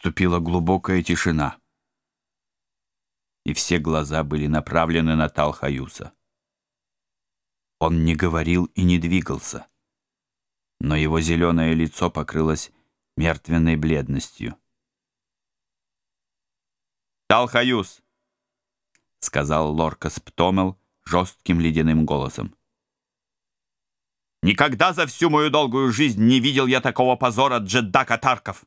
наступила глубокая тишина. И все глаза были направлены на Талхаюса. Он не говорил и не двигался, но его зеленое лицо покрылось мертвенной бледностью. «Талхаюс!» — сказал Лоркас Птомел жестким ледяным голосом. «Никогда за всю мою долгую жизнь не видел я такого позора Джеддака Тарков!»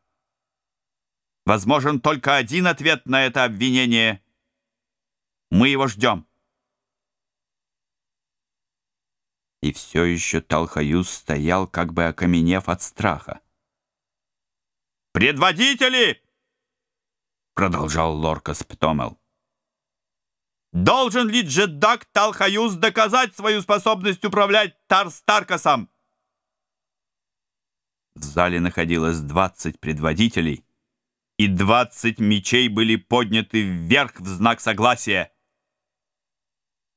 Возможен только один ответ на это обвинение. Мы его ждем. И все еще Талхаюз стоял, как бы окаменев от страха. «Предводители!» — продолжал Лоркас Птомел. «Должен ли джедак Талхаюз доказать свою способность управлять Тарстаркасом?» В зале находилось 20 предводителей, и двадцать мечей были подняты вверх в знак согласия.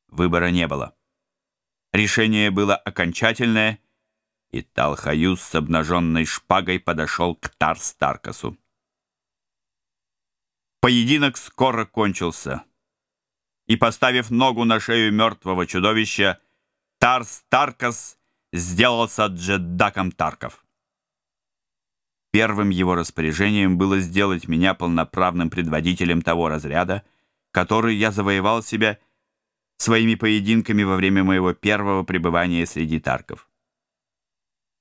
Выбора не было. Решение было окончательное, и Талхаюз с обнаженной шпагой подошел к Тарстаркасу. Поединок скоро кончился, и, поставив ногу на шею мертвого чудовища, Тарстаркас сделался джеддаком Тарков. Первым его распоряжением было сделать меня полноправным предводителем того разряда, который я завоевал себя своими поединками во время моего первого пребывания среди тарков.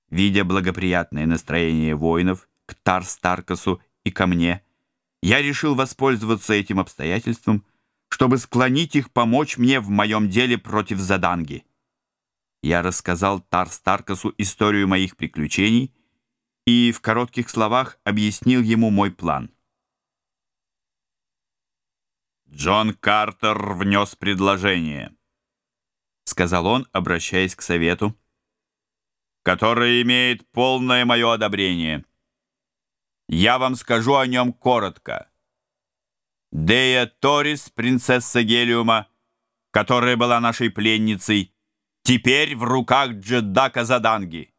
Видя благоприятное настроение воинов к Тарстаркасу и ко мне, я решил воспользоваться этим обстоятельством, чтобы склонить их помочь мне в моем деле против Заданги. Я рассказал Тарстаркасу историю моих приключений и в коротких словах объяснил ему мой план. «Джон Картер внес предложение», — сказал он, обращаясь к совету, который имеет полное мое одобрение. Я вам скажу о нем коротко. Дея Торис, принцесса Гелиума, которая была нашей пленницей, теперь в руках Джедака Заданги».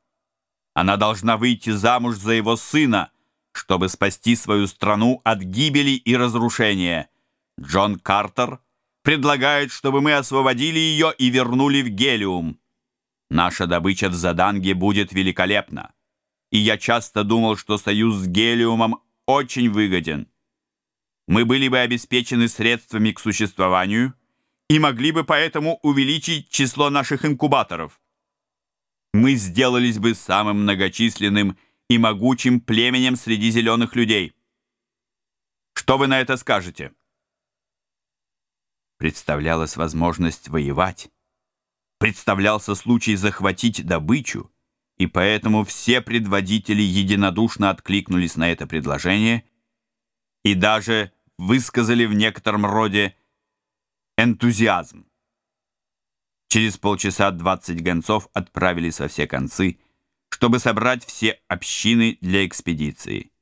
Она должна выйти замуж за его сына, чтобы спасти свою страну от гибели и разрушения. Джон Картер предлагает, чтобы мы освободили ее и вернули в Гелиум. Наша добыча в Заданге будет великолепна. И я часто думал, что союз с Гелиумом очень выгоден. Мы были бы обеспечены средствами к существованию и могли бы поэтому увеличить число наших инкубаторов мы сделались бы самым многочисленным и могучим племенем среди зеленых людей. Что вы на это скажете? Представлялась возможность воевать, представлялся случай захватить добычу, и поэтому все предводители единодушно откликнулись на это предложение и даже высказали в некотором роде энтузиазм. Через полчаса 20 гонцов отправили со все концы, чтобы собрать все общины для экспедиции.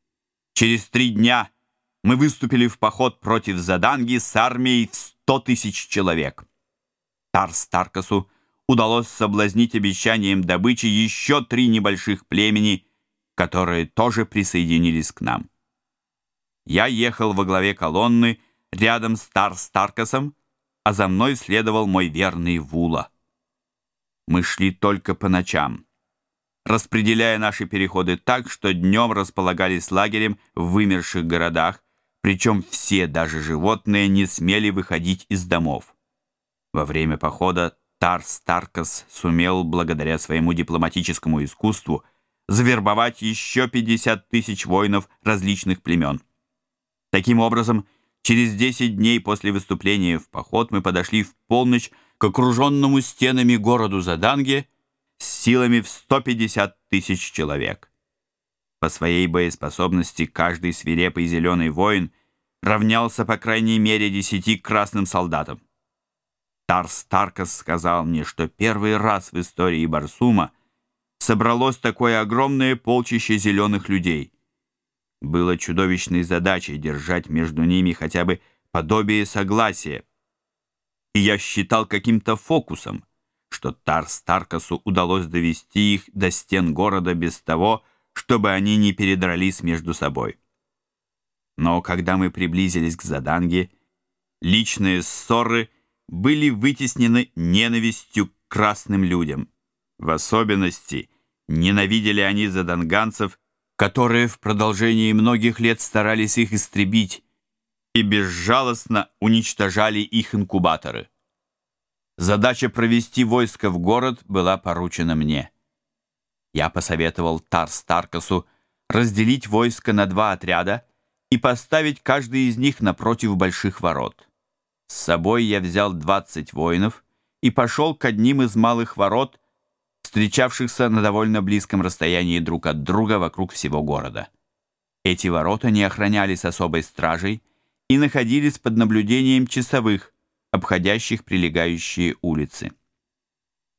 Через три дня мы выступили в поход против Заданги с армией в 100 тысяч человек. Тарс Таркасу удалось соблазнить обещанием добычи еще три небольших племени, которые тоже присоединились к нам. Я ехал во главе колонны рядом с Тарс Таркасом, а за мной следовал мой верный Вула. Мы шли только по ночам, распределяя наши переходы так, что днем располагались лагерем в вымерших городах, причем все, даже животные, не смели выходить из домов. Во время похода Тарс Таркас сумел, благодаря своему дипломатическому искусству, завербовать еще 50 тысяч воинов различных племен. Таким образом, Через 10 дней после выступления в поход мы подошли в полночь к окруженному стенами городу Заданге с силами в 150 тысяч человек. По своей боеспособности каждый свирепый зеленый воин равнялся по крайней мере десяти красным солдатам. Тарс Таркас сказал мне, что первый раз в истории Барсума собралось такое огромное полчище зеленых людей было чудовищной задачей держать между ними хотя бы подобие согласия. И я считал каким-то фокусом, что Тар-Старкасу удалось довести их до стен города без того, чтобы они не передрались между собой. Но когда мы приблизились к Заданге, личные ссоры были вытеснены ненавистью к красным людям. В особенности ненавидели они заданганцев – которые в продолжении многих лет старались их истребить и безжалостно уничтожали их инкубаторы. Задача провести войско в город была поручена мне. Я посоветовал Тарс Таркасу разделить войско на два отряда и поставить каждый из них напротив больших ворот. С собой я взял 20 воинов и пошел к одним из малых ворот – встречавшихся на довольно близком расстоянии друг от друга вокруг всего города. Эти ворота не охранялись особой стражей и находились под наблюдением часовых, обходящих прилегающие улицы.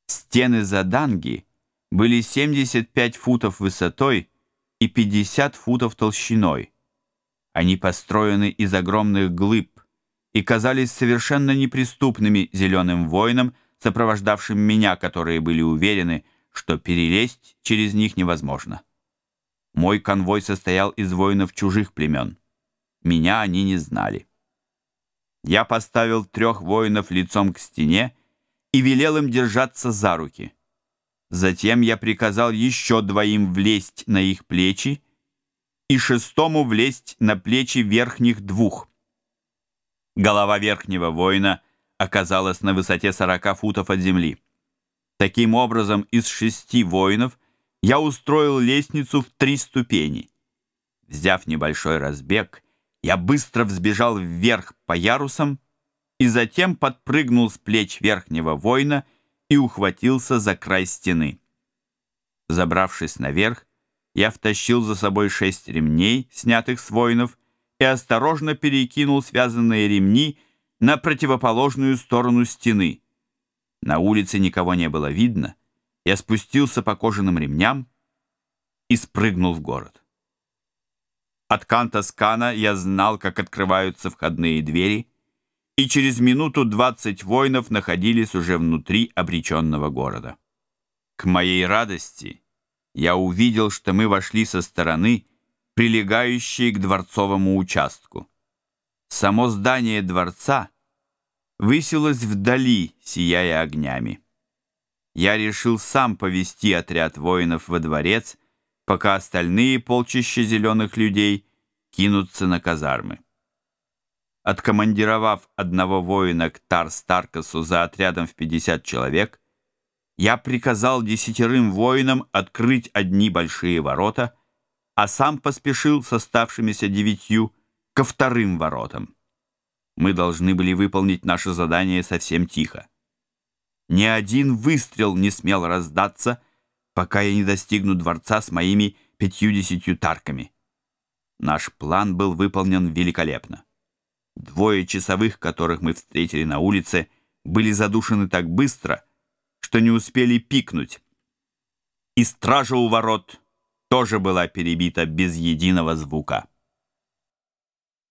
Стены Заданги были 75 футов высотой и 50 футов толщиной. Они построены из огромных глыб и казались совершенно неприступными зеленым воинам, сопровождавшим меня, которые были уверены, что перелезть через них невозможно. Мой конвой состоял из воинов чужих племен. Меня они не знали. Я поставил трех воинов лицом к стене и велел им держаться за руки. Затем я приказал еще двоим влезть на их плечи и шестому влезть на плечи верхних двух. Голова верхнего воина оказалась на высоте 40 футов от земли. Таким образом, из шести воинов я устроил лестницу в три ступени. Взяв небольшой разбег, я быстро взбежал вверх по ярусам и затем подпрыгнул с плеч верхнего воина и ухватился за край стены. Забравшись наверх, я втащил за собой шесть ремней, снятых с воинов, и осторожно перекинул связанные ремни на противоположную сторону стены. На улице никого не было видно. Я спустился по кожаным ремням и спрыгнул в город. От канта скана я знал, как открываются входные двери, и через минуту двадцать воинов находились уже внутри обреченного города. К моей радости я увидел, что мы вошли со стороны, прилегающей к дворцовому участку. Само здание дворца высилось вдали, сияя огнями. Я решил сам повести отряд воинов во дворец, пока остальные полчища зеленых людей кинутся на казармы. Откомандировав одного воина к Тар-Старкасу за отрядом в 50 человек, я приказал десятерым воинам открыть одни большие ворота, а сам поспешил с оставшимися девятью ко вторым воротам. Мы должны были выполнить наше задание совсем тихо. Ни один выстрел не смел раздаться, пока я не достигну дворца с моими пятьюдесятью тарками. Наш план был выполнен великолепно. Двое часовых, которых мы встретили на улице, были задушены так быстро, что не успели пикнуть. И стража у ворот тоже была перебита без единого звука.